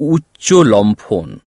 উচ্চ লম্ফন